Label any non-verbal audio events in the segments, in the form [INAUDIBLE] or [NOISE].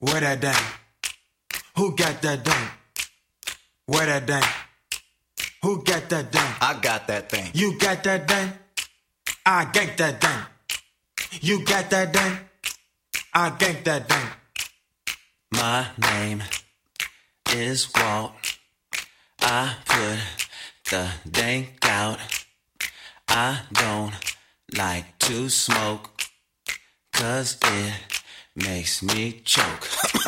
Where that dang? Who got that dang? Where that dang? Who got that dang? I got that thing. You got that dang? I gank that dang. You got that dang? I gank that dang. My name is Walt. I put the dank out. I don't like to smoke, cause it makes me choke. [LAUGHS]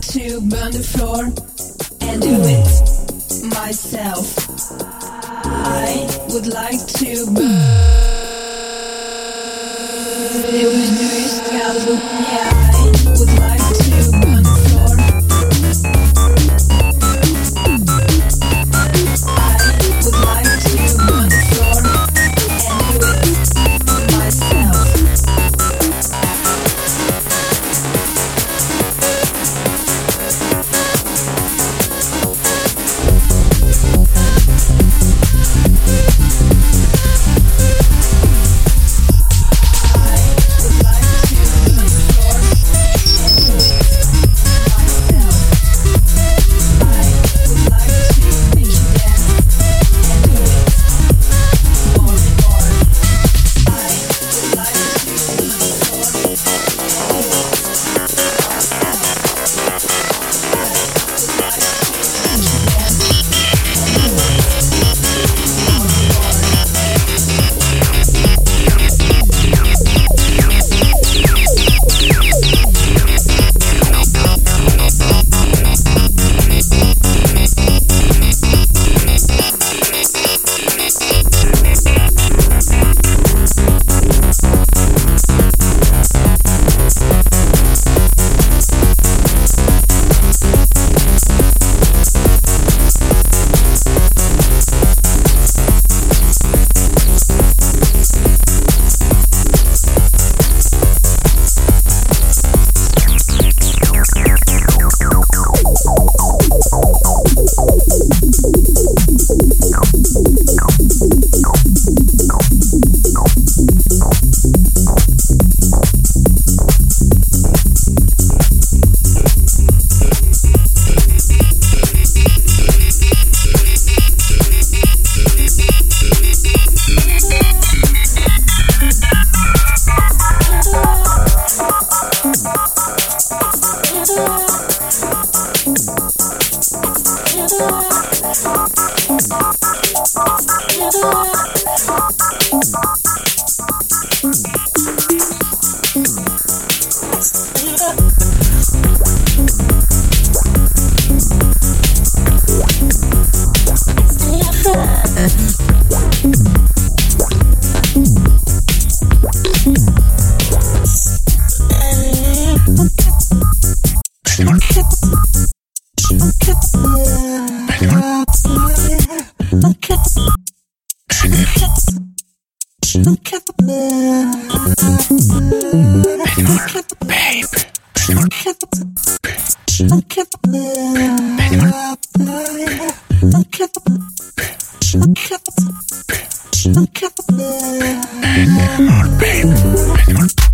to burn the floor and do it myself. I would like to burn. Baby,